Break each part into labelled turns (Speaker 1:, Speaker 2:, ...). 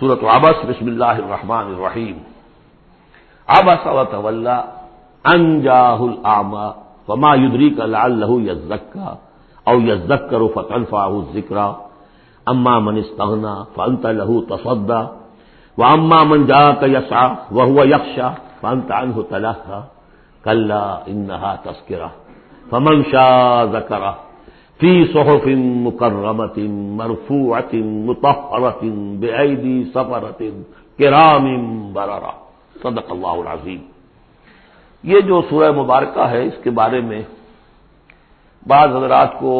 Speaker 1: صورت عبس، بسم اللہ الرحمن الرحیم عبس و طول انجاہ العما وما یدری کا لال لہو یزکا او یزک کرو فتن فاہ ذکر اما من استغنا فانت لہو تصدا و اما من جا کا یسا وہ یکشا فانت عنہ تلحا کلا انہا تذکرہ فمن شاہ ذکرہ فی صحف مکرمت مرفوعت مطہرت بعیدی سفرت کرام بررا صدق اللہ العظیم یہ جو سورہ مبارکہ ہے، اس کے بارے میں بعض حضرات کو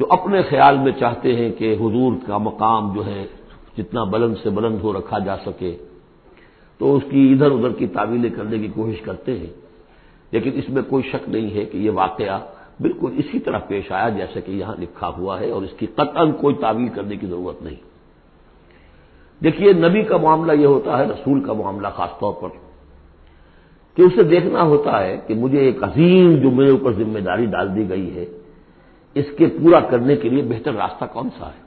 Speaker 1: جو اپنے خیال میں چاہتے ہیں کہ حضور کا مقام جو ہے، جتنا بلند سے بلند ہو رکھا جا سکے، تو اس کی ادھر ادھر کی تعویلیں کرنے کی کوشش کرتے ہیں، لیکن اس میں کوئی شک نہیں ہے کہ یہ واقعہ بالکل اسی طرح پیش آیا جیسے کہ یہاں لکھا ہوا ہے اور اس کی قطن کوئی تعویل کرنے کی ضرورت نہیں۔ دیکھیے، نبی کا معاملہ یہ ہوتا ہے، رسول کا معاملہ خاص طور پر، کہ اسے دیکھنا ہوتا ہے کہ مجھے ایک عظیم جو میرے اوپر ذمہ داری ڈال دی گئی ہے۔ اس کے پورا کرنے کے لیے بہتر راستہ کون سا ہے؟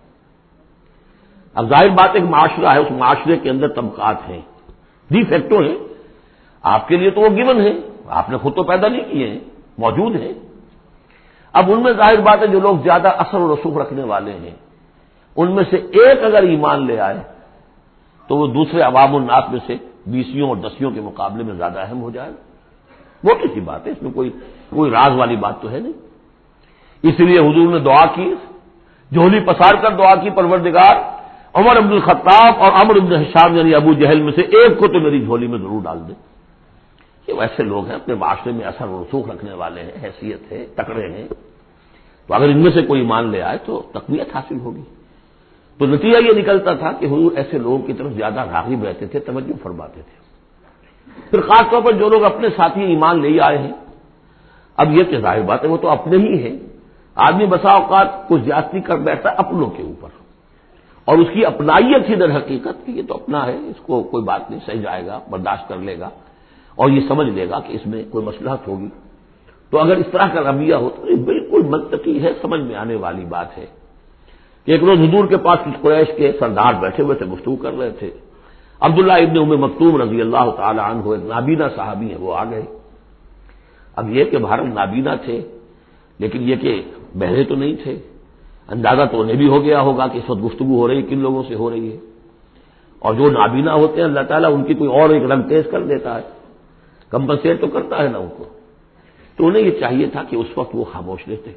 Speaker 1: اب ظاہر بات ایک معاشرہ ہے، اس معاشرے کے اندر طبقات ہیں۔ جی، ڈی فیکٹو ہیں۔ آپ کے لیے تو وہ گیون ہے آپ نے خود تو پیدا نہیں کیے ہیں، موجود ہیں۔ اب ان میں ظاہر بات ہے جو لوگ زیادہ اثر و رسوخ رکھنے والے ہیں۔ ان میں سے ایک اگر ایمان لے آئے، تو وہ دوسرے عوام الناس میں سے بیسیوں اور دسیوں کے مقابلے میں زیادہ اہم ہو جائے۔ وہ کسی بات ہے، اس میں کوئی کوئی راز والی بات تو ہے نہیں۔ اس لیے حضور نے دعا کی، جوہلی پسار کر دعا کی، پروردگار، عمر عبد الخطاب اور امر عبد الحشام یعنی ابو جہل میں سے ایک کو تو میری جھولی میں ضرور ڈال دیں یہ ویسے لوگ ہیں، اپنے معاشرے میں اثر و رسوخ رکھنے والے ہیں، حیثیت ہے، تکڑے ہیں۔ تو اگر ان میں سے کوئی مان لے آئے تو تقویت حاصل ہوگی۔ تو نتیجہ یہ نکلتا تھا کہ حضور ایسے لوگوں کی طرف زیادہ راغب رہتے تھے، توجہ فرماتے تھے۔ پھر خاص طور پر جو لوگ اپنے ساتھی ایمان لے آئے ہیں، اب یہ کہ ظاہر بات ہے، وہ تو اپنے ہی ہیں۔ آدمی بسا اوقات کو زیادتی کر بیٹھتا اپنوں کے اوپر۔ اور اس کی اپنائیت ہی در حقیقت کہ یہ تو اپنا ہے، اس کو کوئی بات نہیں سہ جائے گا، برداشت کر لے گا۔ اور یہ سمجھ لے گا کہ اس میں کوئی مسلحت ہوگی۔ تو اگر اس طرح کا رویہ ہو تو یہ بالکل منطقی ہے، سمجھ میں آنے والی بات ہے۔ کہ ایک روز حضور کے پاس کچھ قریش کے سردار بیٹھے ہوئے تھے، گفتگو کر رہے تھے۔ عبداللہ ابن ام مکتوم رضی اللہ تعالی عنہ ایک نابینا صحابی ہیں، وہ آ گئے۔ اب یہ کہ بھارت نابینا تھے، لیکن یہ کہ بہرے تو نہیں تھے۔ اندازہ تو انہیں بھی ہو گیا ہوگا کہ اس وقت گفتگو ہو رہی ہے، کن لوگوں سے ہو رہی ہے۔ اور جو نابینا ہوتے ہیں، اللہ تعالیٰ ان کی کوئی اور ایک رنگ تیز کر دیتا ہے۔ کمپنسیٹ تو کرتا ہے نا ان کو۔ تو انہیں یہ چاہیے تھا کہ اس وقت وہ خاموش لیتے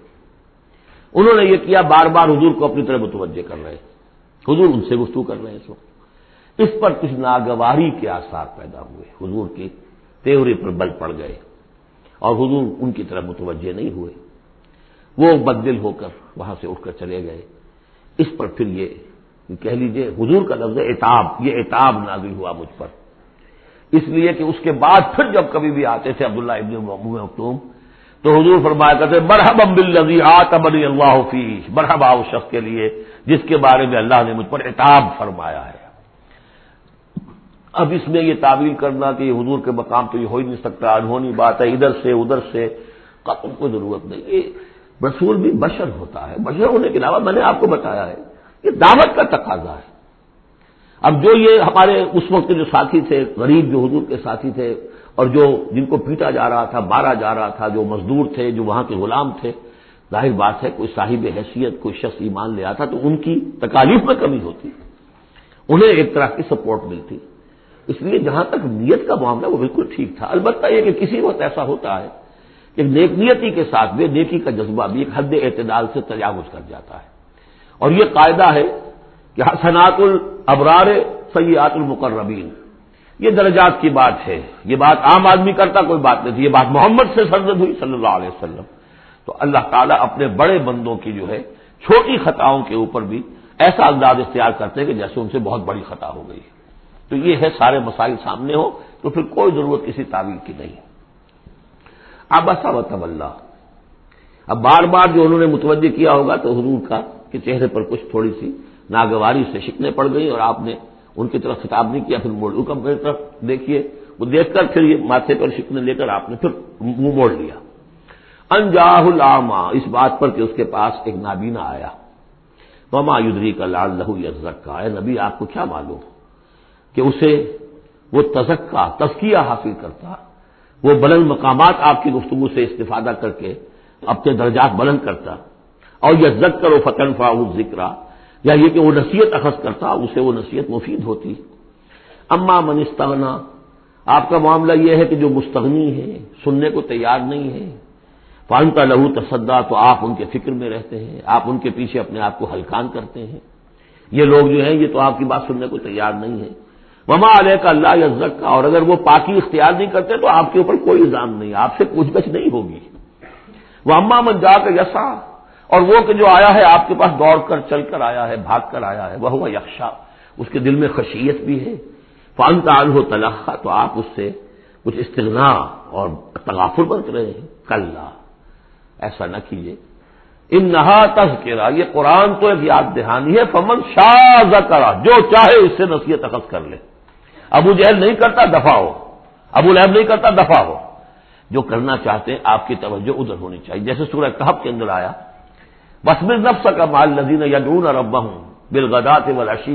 Speaker 1: انہوں نے یہ کیا بار بار حضور کو اپنی طرح متوجہ کر رہے۔ حضور ان سے گفتگو کر رہے ہیں اس وقت۔ اس پر کچھ ناگواری کے آثار پیدا ہوئے۔ حضور کی تیوری پر بل پڑ گئے۔ اور حضور ان کی طرف متوجہ نہیں ہوئے۔ وہ بدل ہو کر وہاں سے اٹھ کر چلے گئے۔ اس پر پھر یہ کہہ لیجیے، حضور کا لفظ اعتاب۔ یہ اعتاب نازل ہوا مجھ پر۔ اس لیے کہ اس کے بعد پھر جب کبھی بھی آتے تھے عبداللہ ابن مختوم تو حضور فرمایا کرتے برہب امبل نظی آتبنی اللہ حفیظ برہبا اس شخص کے لیے جس کے بارے میں اللہ نے مجھ پر اعتاب فرمایا ہے۔ اب اس میں یہ تعویل کرنا کہ یہ حضور کے مقام تو یہ ہو ہی نہیں سکتا انہونی بات ہے ادھر سے ادھر سے قتل کوئی ضرورت نہیں۔ یہ رسول بھی بشر ہوتا ہے۔ بشر ہونے کے علاوہ میں نے آپ کو بتایا ہے، یہ دعوت کا تقاضا ہے۔ اب جو یہ ہمارے اس وقت کے جو ساتھی تھے، غریب جو حضور کے ساتھی تھے، اور جو جن کو پیٹا جا رہا تھا مارا جا رہا تھا، جو مزدور تھے، جو وہاں کے غلام تھے، ظاہر بات ہے کوئی صاحب حیثیت، کوئی شخص ایمان لے آتا تو ان کی تکالیف میں کمی ہوتی۔ انہیں ایک طرح کی سپورٹ ملتی۔ اس لیے جہاں تک نیت کا معاملہ وہ بالکل ٹھیک تھا۔ البتہ یہ کہ کسی وقت ایسا ہوتا ہے کہ نیک نیتی کے ساتھ بے نیکی کا جذبہ بھی ایک حد اعتدال سے تجاوز کر جاتا ہے۔ اور یہ قاعدہ ہے حسنات الابرار سیات المقربین۔ یہ درجات کی بات ہے۔ یہ بات عام آدمی کرتا کوئی بات نہیں تھی۔ یہ بات محمد سے سرزد ہوئی صلی اللہ علیہ وسلم۔ تو اللہ تعالیٰ اپنے بڑے بندوں کی جو ہے چھوٹی خطاؤں کے اوپر بھی ایسا انداز اختیار کرتے ہیں کہ جیسے ان سے بہت بڑی خطا ہو گئی۔ تو یہ ہے سارے مسائل سامنے ہو تو پھر کوئی ضرورت کسی تعویل کی نہیں۔ اب ایسا اللہ اب بار بار جو انہوں نے متوجہ کیا ہوگا تو حضور کا کہ چہرے پر کچھ تھوڑی سی ناگواری سے شکنے پڑ گئی اور آپ نے ان کی طرف خطاب نہیں کیا، پھر موڑ میری طرف دیکھیے، وہ دیکھ کر پھر یہ ماتھے پر شکنے لے کر آپ نے پھر منہ موڑ لیا۔ انجاہ العما اس بات پر کہ اس کے پاس ایک نابینا آیا۔ وما یدری کا لال لہو یزکا ہے نبی، آپ کو کیا معلوم کہ اسے وہ تزکا، تزکیہ حاصل کرتا، وہ بلند مقامات آپ کی گفتگو سے استفادہ کر کے اپنے درجات بلند کرتا۔ اور یہ زک کرو فتن فا ذکر یا یہ کہ وہ نصیحت اخذ کرتا، اسے وہ نصیحت مفید ہوتی۔ اما منستغنا آپ کا معاملہ یہ ہے کہ جو مستغنی ہے، سننے کو تیار نہیں ہے۔ پان کا لہو تصدا، تو آپ ان کے فکر میں رہتے ہیں، آپ ان کے پیچھے اپنے آپ کو ہلکان کرتے ہیں۔ یہ لوگ جو ہیں، یہ تو آپ کی بات سننے کو تیار نہیں ہے وما علیہ کا اللہ یزک کا اور اگر وہ پاکی اختیار نہیں کرتے، تو آپ کے اوپر کوئی الزام نہیں، آپ سے پوچھ گچھ نہیں ہوگی۔ وہ اما من جا کر یسا اور وہ کہ جو آیا ہے آپ کے پاس دوڑ کر، چل کر آیا ہے، بھاگ کر آیا ہے وہ ہوا یکشا اس کے دل میں خشیت بھی ہے۔ فن تعال ہو تلخا تو آپ اس سے کچھ استغنا اور تغافر برت رہے ہیں۔ کل ایسا نہ کیجیے ان نہا تذکرہ، یہ قرآن تو ایک یاد دہانی ہے۔ فمن شاہ کرا جو چاہے اس سے نصیحت اخذ کر لے۔ ابو جہل نہیں کرتا، دفاع ہو۔ ابو لہب نہیں کرتا، دفاع ہو۔ جو کرنا چاہتے ہیں، آپ کی توجہ ادھر ہونی چاہیے۔ جیسے سورہ کہب کے اندر آیا بس میں نفس کا مال ندین یا ڈون ربا ہوں بالغدات ولاشی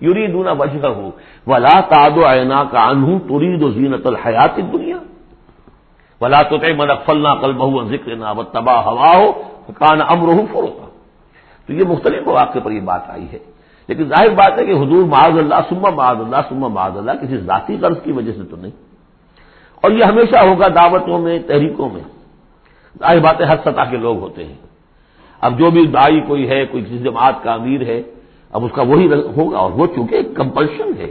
Speaker 1: یوری دونا بجہ ہوں ولا تاد اینا کا انہوں تری دو زینت الحیات دنیا ولا تو من فلنا کل بہو ذکر نہ تباہ ہوا ہو کان امر فروتا تو یہ مختلف مواقع پر یہ بات آئی ہے لیکن ظاہر بات ہے کہ حضور معاذ اللہ سما معاذ اللہ سما معاذ اللہ کسی ذاتی قرض کی وجہ سے تو نہیں۔ اور یہ ہمیشہ ہوگا دعوتوں میں، تحریکوں میں۔ ظاہر بات ہے ہر سطح کے لوگ ہوتے ہیں۔ اب جو بھی دائی کوئی ہے، کوئی کسی جماعت کا امیر ہے، اب اس کا وہی ہوگا اور وہ چونکہ ایک کمپلشن ہے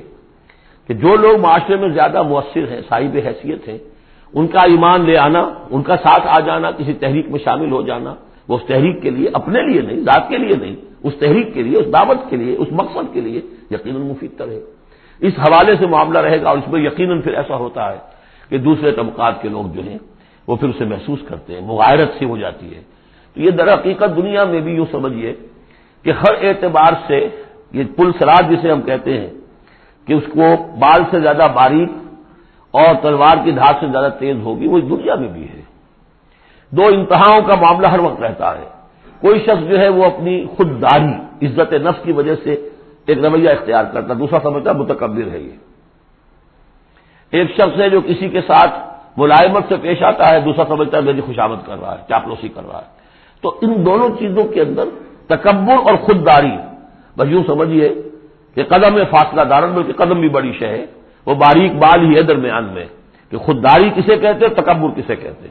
Speaker 1: کہ جو لوگ معاشرے میں زیادہ مؤثر ہیں، صاحب حیثیت ہیں، ان کا ایمان لے آنا، ان کا ساتھ آ جانا، کسی تحریک میں شامل ہو جانا، وہ اس تحریک کے لیے اپنے لیے نہیں، ذات کے لیے نہیں، اس تحریک کے لیے، اس دعوت کے لیے، اس مقصد کے لیے یقیناً مفید رہے اس حوالے سے معاملہ رہے گا اور اس میں یقیناً پھر ایسا ہوتا ہے کہ دوسرے طبقات کے لوگ جو ہیں، وہ پھر اسے محسوس کرتے ہیں، مغائرت سی ہو جاتی ہے۔ تو یہ در حقیقت دنیا میں بھی یوں سمجھیے کہ ہر اعتبار سے یہ پل سراد جسے ہم کہتے ہیں کہ اس کو بال سے زیادہ باریک اور تلوار کی دھار سے زیادہ تیز ہوگی، وہ دنیا میں بھی ہے۔ دو انتہاؤں کا معاملہ ہر وقت رہتا ہے۔ کوئی شخص جو ہے وہ اپنی خودداری، عزت نفس کی وجہ سے ایک رویہ اختیار کرتا دوسرا سمجھتا متکبر ہے یہ۔ ایک شخص ہے جو کسی کے ساتھ ملائمت سے پیش آتا ہے، دوسرا سمجھتا ہے میری خوشامد کر رہا ہے، چاپلوسی کر رہا ہے۔ تو ان دونوں چیزوں کے اندر تکبر اور خودداری بس یوں سمجھیے کہ قدم میں فاصلہ دارن بلکہ قدم بھی بڑی شہ ہے۔ وہ باریک بال ہی ہے درمیان میں۔ کہ خودداری کسے کہتے تکبر کسے کہتے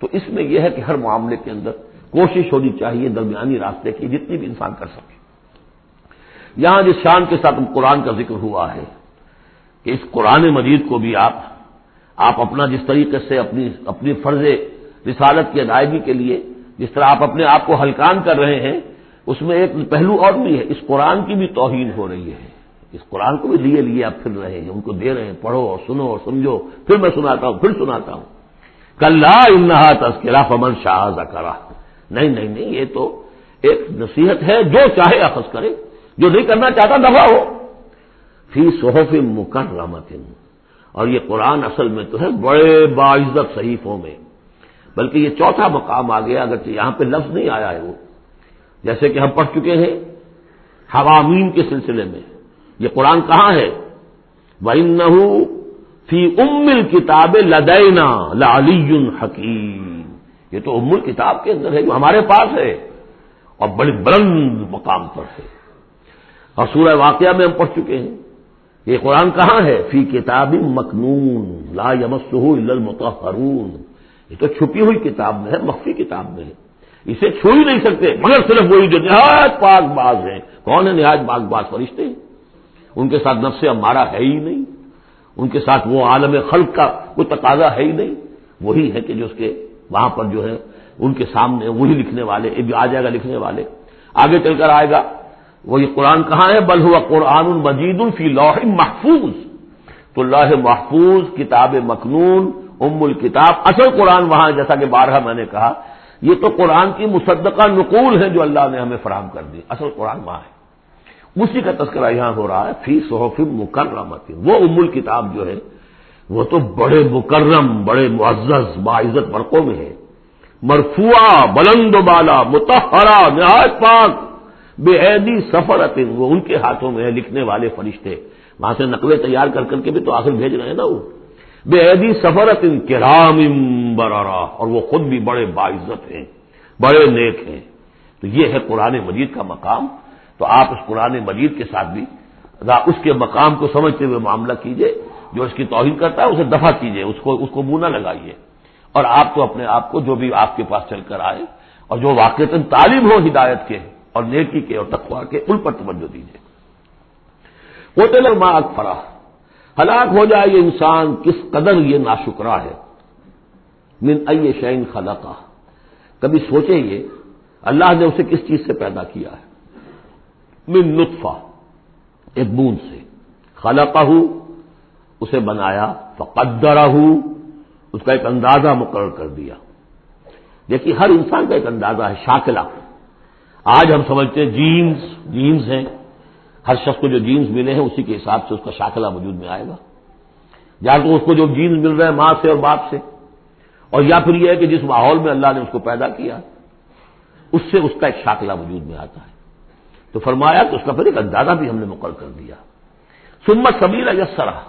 Speaker 1: تو اس میں یہ ہے کہ ہر معاملے کے اندر کوشش ہونی چاہیے درمیانی راستے کی جتنی بھی انسان کر سکے۔ یہاں جس شان کے ساتھ قرآن کا ذکر ہوا ہے کہ اس قرآن مجید کو بھی آپ آپ اپنا جس طریقے سے اپنی اپنی فرض رسالت کی ادائیگی کے لیے جس طرح آپ اپنے آپ کو ہلکان کر رہے ہیں، اس میں ایک پہلو اور بھی ہے، اس قرآن کی بھی توہین ہو رہی ہے۔ اس قرآن کو بھی لیے لیے آپ پھر رہے ہیں، ان کو دے رہے ہیں، پڑھو اور سنو اور سمجھو۔ پھر میں سناتا ہوں، پھر سناتا ہوں۔ کل انہا تذکرہ فمن شاہ زکرا نہیں نہیں نہیں، یہ تو ایک نصیحت ہے، جو چاہے اخذ کرے۔ جو نہیں کرنا چاہتا دفاع ہو۔ فی صحف مکرمت اور یہ قرآن اصل میں تو ہے، بڑے باعزت صحیفوں میں۔ بلکہ یہ چوتھا مقام آ گیا، اگرچہ یہاں پہ لفظ نہیں آیا ہے وہ۔ جیسے کہ ہم پڑھ چکے ہیں حوامین کے سلسلے میں، یہ قرآن کہاں ہے؟ وہ فی امل کتاب لدینا لالی حکیم یہ تو ام کتاب کے اندر ہے، جو ہمارے پاس ہے، اور بڑی بلند مقام پر ہے۔ اور سورہ واقعہ میں ہم پڑھ چکے ہیں، یہ قرآن کہاں ہے؟ فی کتاب مکنون لا یمسہ المتحرون یہ تو چھپی ہوئی کتاب میں ہے، مخفی کتاب میں ہے۔ اسے چھو ہی نہیں سکتے، مگر صرف وہی جو نہایت پاک باز ہیں۔ کون ہے نہایت پاک باز فرشتے؟ ان کے ساتھ نفس ہمارا ہے ہی نہیں۔ ان کے ساتھ وہ عالم خلق کا کوئی تقاضا ہے ہی نہیں۔ وہی ہے کہ جو اس کے وہاں پر جو ہے، ان کے سامنے وہی لکھنے والے آ جائے گا لکھنے والے۔ آگے چل کر آئے گا، وہ یہ قرآن کہاں ہے؟ بل ہوا قرآن المجید الفی لوح محفوظ۔ تو لوح محفوظ، کتاب مخنون ام الکتاب، اصل قرآن وہاں جیسا کہ بارہ میں نے کہا، یہ تو قرآن کی مصدقہ نقول ہے جو اللہ نے ہمیں فراہم کر دی، اصل قرآن وہاں ہے۔ اسی کا تذکرہ یہاں ہو رہا ہے، فی صحف مکرمت وہ ام الکتاب جو ہے، وہ تو بڑے مکرم، بڑے معزز باعزت برقوں میں ہے۔ مرفوع بلند بالا متحرا نہایت پاک بے عیدی سفر وہ ان کے ہاتھوں میں ہے، لکھنے والے فرشتے۔ وہاں سے نقلیں تیار کر کر کے بھی تو آخر بھیج رہے ہیں نا وہ۔ بے عیدی سفرت کرام برارا اور وہ خود بھی بڑے باعزت ہیں، بڑے نیک ہیں۔ تو یہ ہے قرآن مجید کا مقام۔ تو آپ اس قرآن مجید کے ساتھ بھی اس کے مقام کو سمجھتے ہوئے معاملہ کیجیے، جو اس کی توہین کرتا ہے، اسے دفاع کیجیے، اس کو اس کو منہ نہ لگائیے۔ اور آپ تو اپنے آپ کو جو بھی آپ کے پاس چل کر آئے، اور جو واقع تعلیم ہو ہدایت کے، اور نیکی کے، اور تقوا کے، ان پر توجہ دیجیے ہوٹل ماں فراہ ہلاک ہو جائے یہ انسان کس قدر یہ ناشکرا ہے۔ من ائی شعین خلا کا کبھی سوچے یہ اللہ نے اسے کس چیز سے پیدا کیا ہے؟ من نطفہ، ایک بوند سے۔ خلا اسے بنایا، فقدرہ، اس کا ایک اندازہ مقرر کر دیا۔ دیکھیے، ہر انسان کا ایک اندازہ ہے، شاکلہ۔ آج ہم سمجھتے ہیں جینز جینز ہیں۔ ہر شخص کو جو جینز ملے ہیں اسی کے حساب سے اس کا شاکلہ وجود میں آئے گا۔ یا تو اس کو جو جینز مل رہے ہیں ماں سے اور باپ سے، اور یا پھر یہ ہے کہ جس ماحول میں اللہ نے اس کو پیدا کیا، اس سے اس کا ایک شاکلہ وجود میں آتا ہے۔ تو فرمایا کہ اس کا پھر ایک اندازہ بھی ہم نے مقرر کر دیا۔ سمت سبیلا یسرا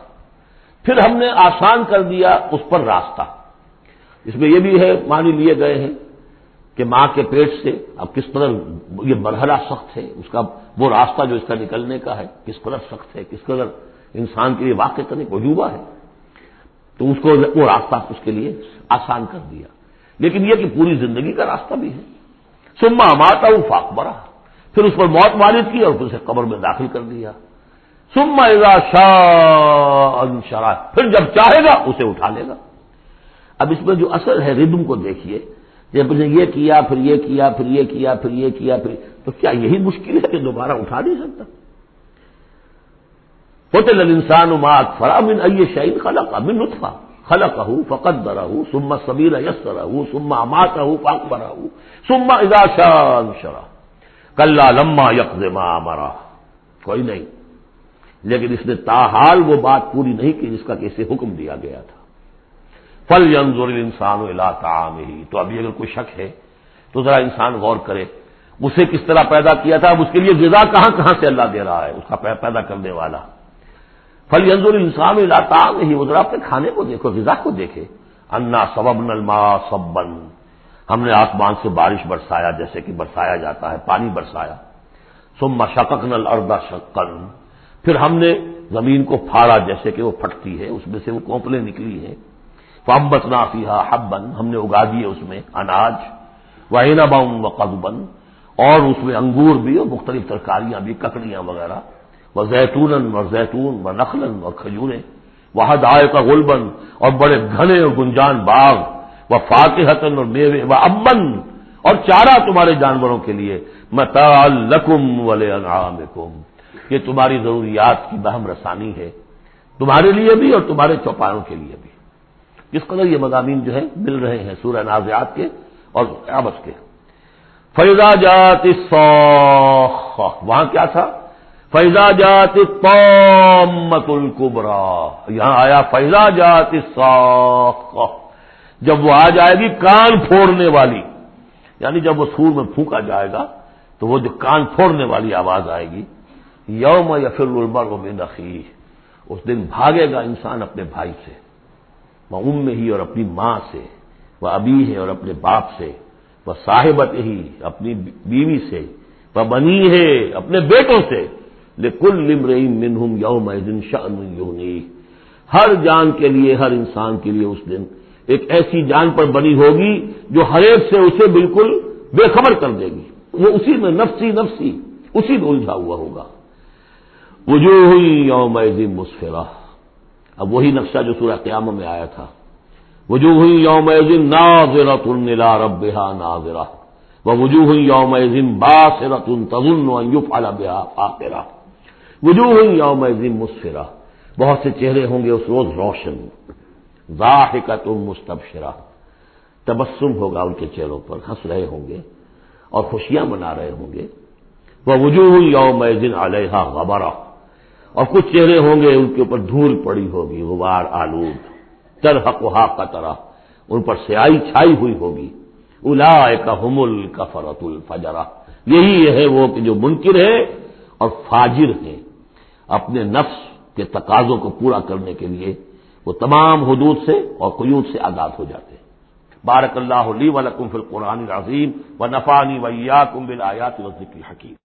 Speaker 1: پھر ہم نے آسان کر دیا اس پر راستہ۔ اس میں یہ بھی ہے مانی لیے گئے ہیں۔ کہ ماں کے پیٹ سے اب کس قدر یہ مرحلہ سخت ہے، اس کا وہ راستہ جو اس کا نکلنے کا ہے، کس قدر سخت ہے، کس قدر انسان کے لیے واقع کرنے کو عجوبہ ہے۔ تو اس کو وہ راستہ اس کے لیے آسان کر دیا۔ لیکن یہ کہ پوری زندگی کا راستہ بھی ہے۔ سما ماتا ہوں فاق برا پھر اس پر موت وارد کی اور پھر اسے قبر میں داخل کر دیا۔ سما شاہ پھر جب چاہے گا، اسے اٹھا لے گا۔ اب اس میں جو اثر ہے، ردم کو دیکھیے۔ جب نے یہ کیا، پھر یہ کیا، پھر یہ کیا، پھر یہ کیا، پھر تو کیا یہی مشکل ہے کہ دوبارہ اٹھا نہیں سکتا؟ ہوتے لل انسان مات فرامن ائی شعین خلق امن نطفہ خلق ہوں فقت برا ہوں سما سبیر یس رہا سما مات ہوں پاک برا ہوں سما ادا شان شرا کل لما یکما مرا کوئی نہیں، لیکن اس نے تاحال وہ بات پوری نہیں کی جس کا کسی حکم دیا گیا تھا۔ فل ینظر انسان و ہی تو ابھی اگر کوئی شک ہے، تو ذرا انسان غور کرے، اسے کس طرح پیدا کیا تھا، اب اس کے لیے غذا کہاں کہاں سے اللہ دے رہا ہے، اس کا پیدا کرنے والا۔ فل ینظر انسان و ہی وہ ذرا اپنے کھانے کو دیکھو، غذا کو دیکھے۔ انا سبب نلما سبن ہم نے آسمان سے بارش برسایا، جیسے کہ برسایا جاتا ہے، پانی برسایا۔ سما شکک نل اردا شکن پھر ہم نے زمین کو پھاڑا، جیسے کہ وہ پھٹتی ہے، اس میں سے وہ کوپلیں نکلی ہیں۔ فمبت نافیہ حبن ہم نے اگا دیے اس میں اناج وہ باؤں و قدبن اور اس میں انگور بھی اور مختلف ترکاریاں بھی، ککڑیاں وغیرہ وہ زیتون اور زیتون و نخلن اور کھجوریں وہ دائے کا گلبن اور بڑے گھنے اور گنجان باغ وہ فاتحتن اور میوے و امن اور چارہ تمہارے جانوروں کے لیے لکم ولے یہ تمہاری ضروریات کی بہم رسانی ہے، تمہارے لیے بھی اور تمہارے چوپاوں کے لیے بھی۔ جس قدر یہ مضامین جو ہے مل رہے ہیں سورہ نازیات کے اور آبس کے۔ فیضا جات وہاں کیا تھا؟ فیضا جات مت القبرا یہاں آیا فیضا جات جب وہ آ جائے گی کان پھوڑنے والی یعنی جب وہ سور میں پھونکا جائے گا، تو وہ جو کان پھوڑنے والی آواز آئے گی، یوم یا پھر البر و نقی اس دن بھاگے گا انسان اپنے بھائی سے۔ وہ ام ہی اور اپنی ماں سے، وہ ابھی ہے اور اپنے باپ سے، وہ صاحبت ہی اپنی بیوی سے، وہ بنی ہے اپنے بیٹوں سے۔ کل لم منہم یوم دن شان یونی ہر جان کے لیے، ہر انسان کے لیے اس دن ایک ایسی جان پر بنی ہوگی جو ہر ایک سے اسے بالکل بے خبر کر دے گی۔ وہ اسی میں نفسی نفسی، اسی میں الجھا ہوا ہوگا۔ وجوہ ہوئی یوم مسفرہ۔ اب وہی نقشہ جو سورہ قیام میں آیا تھا۔ وجوہ ہوئی یوم ناظرت النلا ربا ناظرہ۔ وجوہ ہوئی یوم باسرت تزن یفعل بها فاقرہ وجوہ ہوئی یوم مسفرہ۔ بہت سے چہرے ہوں گے اس روز روشن۔ ظاہقت مستبشرہ۔ تبسم ہوگا ان کے چہروں پر، ہنس رہے ہوں گے اور خوشیاں منا رہے ہوں گے۔ وہ وجوہ یوم علیہ غبرہ۔ اور کچھ چہرے ہوں گے ان کے اوپر دھول پڑی ہوگی، غبار آلود، ترحق کا طرح ان پر سیائی چھائی ہوئی ہوگی۔ الا کا حمل کا فرت الفجرا یہی ہے وہ کہ جو منکر ہے اور فاجر ہے۔ اپنے نفس کے تقاضوں کو پورا کرنے کے لیے وہ تمام حدود سے اور قیود سے آزاد ہو جاتے ہیں۔ بارک اللہ علی ولکم فی القرآن العظیم و نفانی ویا کم بل آیات و ذکر حکیم